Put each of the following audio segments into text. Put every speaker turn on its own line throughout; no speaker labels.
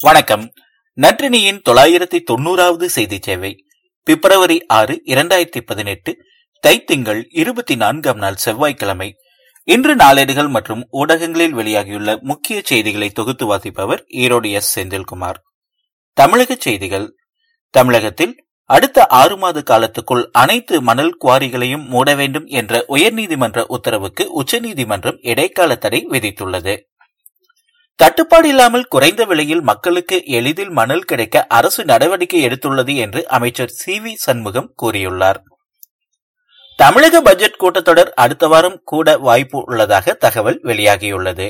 வணக்கம். நற்றினியின் தொள்ளாயிரத்தி தொண்ணூறாவது செய்தி சேவை பிப்ரவரி ஆறு இரண்டாயிரத்தி பதினெட்டு தைத்திங்கள் இருபத்தி நான்காம் நாள் செவ்வாய்க்கிழமை. இன்று நாளேடுகள் மற்றும் ஊடகங்களில் வெளியாகியுள்ள முக்கிய செய்திகளை தொகுத்து வாசிப்பவர் ஈரோடு எஸ். செந்தில்குமார். தமிழக செய்திகள். தமிழகத்தில் அடுத்த ஆறு மாத காலத்துக்குள் அனைத்து மணல் குவாரிகளையும் மூட வேண்டும் என்ற உயர்நீதிமன்ற உத்தரவுக்கு உச்சநீதிமன்றம் இடைக்கால தடை விதித்துள்ளது. தட்டுப்பாடு இல்லாமல் குறைந்த விலையில் மக்களுக்கு எளிதில் மணல் கிடைக்க அரசு நடவடிக்கை எடுத்துள்ளது என்று அமைச்சர் சி வி சண்முகம் கூறியுள்ளார். தமிழக பட்ஜெட் கூட்டத்தொடர் அடுத்த வாரம் கூட வாய்ப்பு உள்ளதாக தகவல் வெளியாகியுள்ளது.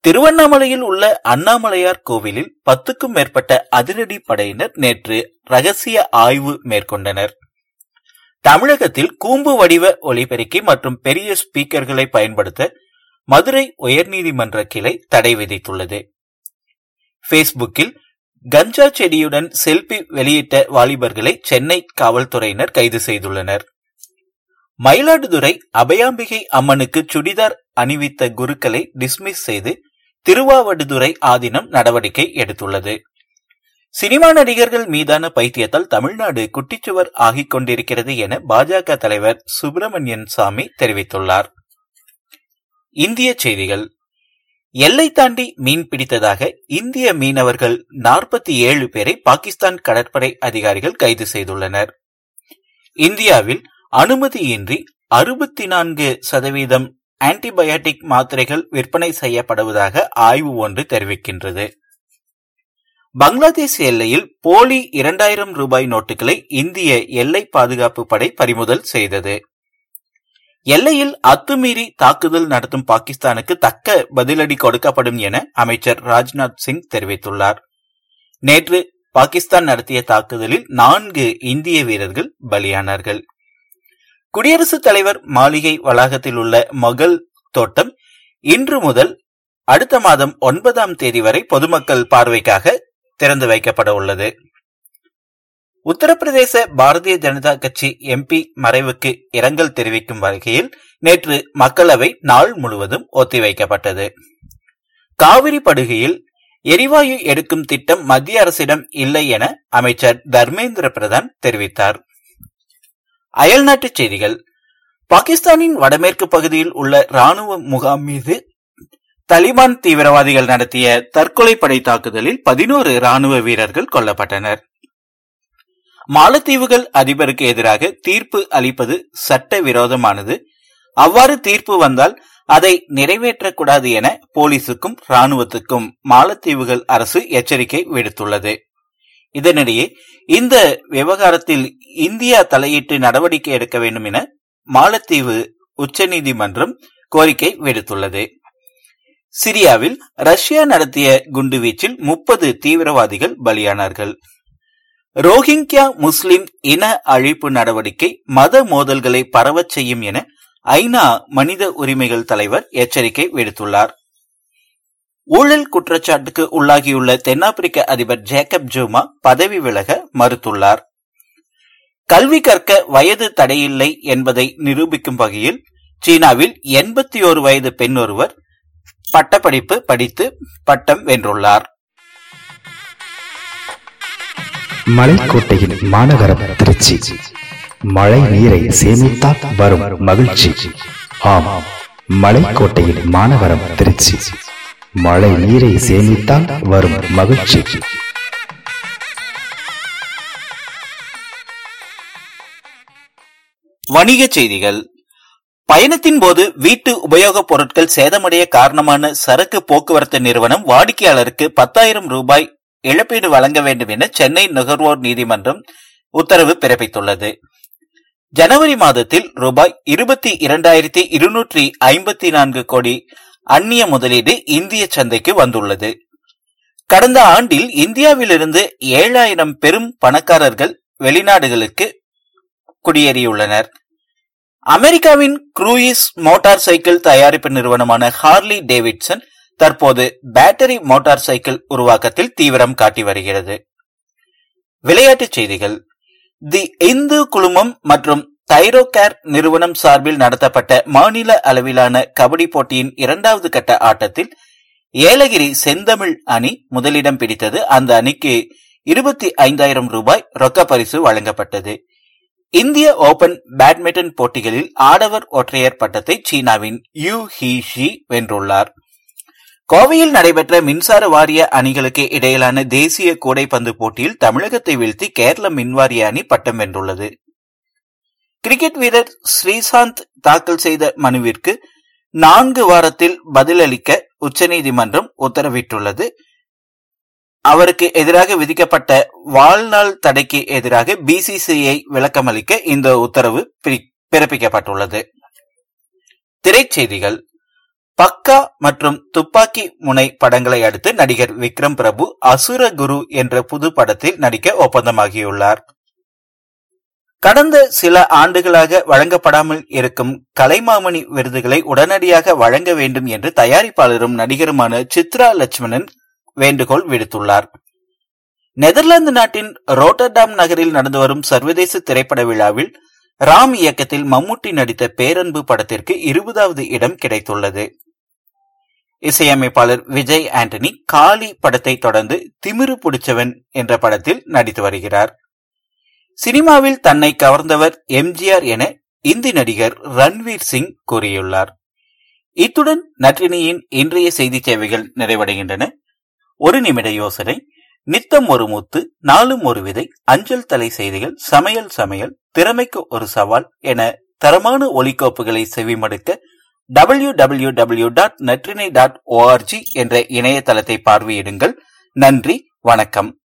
திருவண்ணாமலையில் உள்ள அண்ணாமலையார் கோவிலில் பத்துக்கும் மேற்பட்ட அதிரடி படையினர் நேற்று ரகசிய ஆய்வு மேற்கொண்டனர். தமிழகத்தில் கூம்பு வடிவ ஒலிபெருக்கி மற்றும் பெரிய ஸ்பீக்கர்களை பயன்படுத்த மதுரை உயர்நீதிமன்ற கிளை தடை விதித்துள்ளது. பேஸ்புக்கில் கஞ்சா செடியுடன் செல்பி வெளியிட்ட வாலிபர்களை சென்னை காவல்துறையினர் கைது செய்துள்ளனர். மயிலாடுதுறை அபயாம்பிகை அம்மனுக்கு சுடிதார் அணிவித்த குருக்களை டிஸ்மிஸ் செய்து திருவாவடுதுறை ஆதீனம் நடவடிக்கை எடுத்துள்ளது. சினிமா நடிகர்கள் மீதான பைத்தியத்தால் தமிழ்நாடு குட்டிச்சுவர் ஆகிக் கொண்டிருக்கிறது என பாஜக தலைவர் சுப்பிரமணியன் சாமி தெரிவித்துள்ளார். இந்திய செய்திகள். எல்லை தாண்டி மீன் பிடித்ததாக இந்திய மீனவர்கள் நாற்பத்தி ஏழு பேரை பாகிஸ்தான் கடற்படை அதிகாரிகள் கைது செய்துள்ளனர். இந்தியாவில் அனுமதியின்றி அறுபத்தி நான்கு சதவீதம் ஆன்டிபயாட்டிக் மாத்திரைகள் விற்பனை செய்யப்படுவதாக ஆய்வு ஒன்று தெரிவிக்கின்றது. பங்களாதேஷ் எல்லையில் போலி இரண்டாயிரம் ரூபாய் நோட்டுகளை இந்திய எல்லை பாதுகாப்பு படை பறிமுதல் செய்தது. எல்லையில் அத்துமீறி தாக்குதல் நடத்தும் பாகிஸ்தானுக்கு தக்க பதிலடி கொடுக்கப்படும் என அமைச்சர் ராஜ்நாத் சிங் தெரிவித்துள்ளார். நேற்று பாகிஸ்தான் நடத்திய தாக்குதலில் நான்கு இந்திய வீரர்கள் பலியானார்கள். குடியரசுத் தலைவர் மாளிகை வளாகத்தில் உள்ள மொகல் தோட்டம் இன்று முதல் அடுத்த மாதம் ஒன்பதாம் தேதி வரை பொதுமக்கள் பார்வைக்காக திறந்து வைக்கப்பட உள்ளது. உத்தரப்பிரதேச பாரதிய ஜனதா கட்சி எம்பி மறைவுக்கு இரங்கல் தெரிவிக்கும் வகையில் நேற்று மக்களவை நாள் முழுவதும் ஒத்திவைக்கப்பட்டது. காவிரி படுகையில் எரிவாயு எடுக்கும் திட்டம் மத்திய அரசிடம் இல்லை என அமைச்சர் தர்மேந்திர பிரதான் தெரிவித்தார். அயல்நாட்டு செய்திகள். பாகிஸ்தானின் வடமேற்கு பகுதியில் உள்ள ராணுவ முகாம் மீது தலிபான் தீவிரவாதிகள் நடத்திய தற்கொலை படை தாக்குதலில் பதினோரு ராணுவ வீரர்கள் கொல்லப்பட்டனர். மாலத்தீவுகள் அதிபருக்கு எதிராக தீர்ப்பு அளிப்பது சட்ட விரோதமானது அவ்வாறு தீர்ப்பு வந்தால் அதை நிறைவேற்றக்கூடாது என போலீசுக்கும் ராணுவத்துக்கும் மாலத்தீவுகள் அரசு எச்சரிக்கை விடுத்துள்ளது. இதனிடையே இந்த விவகாரத்தில் இந்தியா தலையிட்டு நடவடிக்கை எடுக்க வேண்டும் என மாலத்தீவு உச்சநீதிமன்றம் கோரிக்கை விடுத்துள்ளது. சிரியாவில் ரஷ்யா நடத்திய குண்டுவீச்சில் முப்பது தீவிரவாதிகள் பலியானார்கள். ரோஹிங்கியா முஸ்லிம் இன அழிப்பு நடவடிக்கை மத மோதல்களை பரவச் செய்யும் என ஐநா மனித உரிமைகள் தலைவர் எச்சரிக்கை விடுத்துள்ளார். ஊழல் குற்றச்சாட்டுக்கு உள்ளாகியுள்ள தென்னாப்பிரிக்க அதிபர் ஜேக்கப் ஜூமா பதவி விலக மறுத்துள்ளார். கல்வி கற்க வயது தடையில்லை என்பதை நிரூபிக்கும் வகையில் சீனாவில் எண்பத்தி ஒரு வயது பெண் ஒருவர் பட்டப்படிப்பு படித்து பட்டம் வென்றுள்ளார்.
மலைக்கோட்டையின் மாநகரம் திருச்சி. மழை நீரை சேமித்தால் வரும் மகிழ்ச்சி. ஆம் மலைக்கோட்டையின் மாநகரம் திருச்சி. மழை நீரை சேமித்தால் வரும் மகிழ்ச்சி.
வணிக செய்திகள். பயணத்தின் போது வீட்டு உபயோகப் பொருட்கள் சேதமடைய காரணமான சரக்கு போக்குவரத்து நிறுவனம் வாடிக்கையாளருக்கு பத்தாயிரம் ரூபாய் இழப்பீடு வழங்க வேண்டும் என சென்னை நுகர்வோர் நீதிமன்றம் உத்தரவு பிறப்பித்துள்ளது. ஜனவரி மாதத்தில் ரூபாய் இருபத்தி இரண்டாயிரத்தி இருநூற்றி ஐம்பத்தி நான்கு கோடி அந்நிய முதலீடு இந்திய சந்தைக்கு வந்துள்ளது. கடந்த ஆண்டில் இந்தியாவிலிருந்து ஏழாயிரம் பெரும் பணக்காரர்கள் வெளிநாடுகளுக்கு குடியேறியுள்ளனர். அமெரிக்காவின் குரூயிஸ் மோட்டார் சைக்கிள் தயாரிப்பு நிறுவனமான ஹார்லி டேவிட்சன் தற்போது பேட்டரி மோட்டார் சைக்கிள் உருவாக்கத்தில் தீவிரம் காட்டி வருகிறது. விளையாட்டுச் செய்திகள். தி இந்து குழுமம் மற்றும் தைரோகேர் நிறுவனம் சார்பில் நடத்தப்பட்ட மாநில அளவிலான கபடி போட்டியின் இரண்டாவது கட்ட ஆட்டத்தில் ஏலகிரி செந்தமிழ் அணி முதலிடம் பிடித்தது. அந்த அணிக்கு இருபத்தி ஐந்தாயிரம் ரூபாய் ரொக்க பரிசு வழங்கப்பட்டது. இந்திய ஓபன் பேட்மிண்டன் போட்டிகளில் ஆடவர் ஒற்றையர் பட்டத்தை சீனாவின் யூ ஹி ஷி வென்றுள்ளார். கோவையில் நடைபெற்ற மின்சார வாரிய அணிகளுக்கு இடையிலான தேசிய கூடைப்பந்து போட்டியில் தமிழகத்தை வீழ்த்தி கேரள மின்வாரிய அணி பட்டம் வென்றுள்ளது. கிரிக்கெட் வீரர் ஸ்ரீசாந்த் தாக்கல் செய்த மனுவிற்கு நான்கு வாரத்தில் பதிலளிக்க உச்சநீதிமன்றம் உத்தரவிட்டுள்ளது. அவருக்கு எதிராக விதிக்கப்பட்ட வாழ்நாள் தடைக்கு எதிராக பிசிசிஐ விளக்கமளிக்க இந்த உத்தரவு பிறப்பிக்கப்பட்டுள்ளது. திரைச்செய்திகள். பக்கா மற்றும் துப்பாக்கி முனை படங்களை அடுத்து நடிகர் விக்ரம் பிரபு அசுர குரு என்ற புது படத்தில் நடிக்க ஒப்பந்தமாகியுள்ளார். கடந்த சில ஆண்டுகளாக வழங்கப்படாமல் இருக்கும் கலைமாமணி விருதுகளை உடனடியாக வழங்க வேண்டும் என்று தயாரிப்பாளரும் நடிகருமான சித்ரா லட்சுமணன் வேண்டுகோள் விடுத்துள்ளார். நெதர்லாந்து நாட்டின் ரோட்டர்டாம் நகரில் நடந்து வரும் சர்வதேச திரைப்பட விழாவில் ராம் இயக்கத்தில் மம்முட்டி நடித்த பேரன்பு படத்திற்கு இருபதாவது இடம் கிடைத்துள்ளது. இசையமைப்பாளர் விஜய் ஆண்டனி காளி படத்தை தொடர்ந்து திமிரு புடிச்சவன் என்ற படத்தில் நடித்து வருகிறார். சினிமாவில் தன்னை கவர்ந்தவர் எம்ஜிஆர் என இந்தி நடிகர் ரன்வீர் சிங் கூறியுள்ளார். இத்துடன் நற்றினியின் இன்றைய செய்தி சேவைகள் நிறைவடைகின்றன. ஒரு நிமிட யோசனை. நித்தம் ஒரு முத்து நாளும் ஒரு விதை அஞ்சல் தலை செய்திகள் சமையல் சமையல் திறமைக்கு ஒரு சவால் என தரமான ஒலிக்கோப்புகளை செவிமடுக்க W W W dot Natrinai dot ORG என்ற இணையதளத்தை பார்வையிடுங்கள். நன்றி வணக்கம்.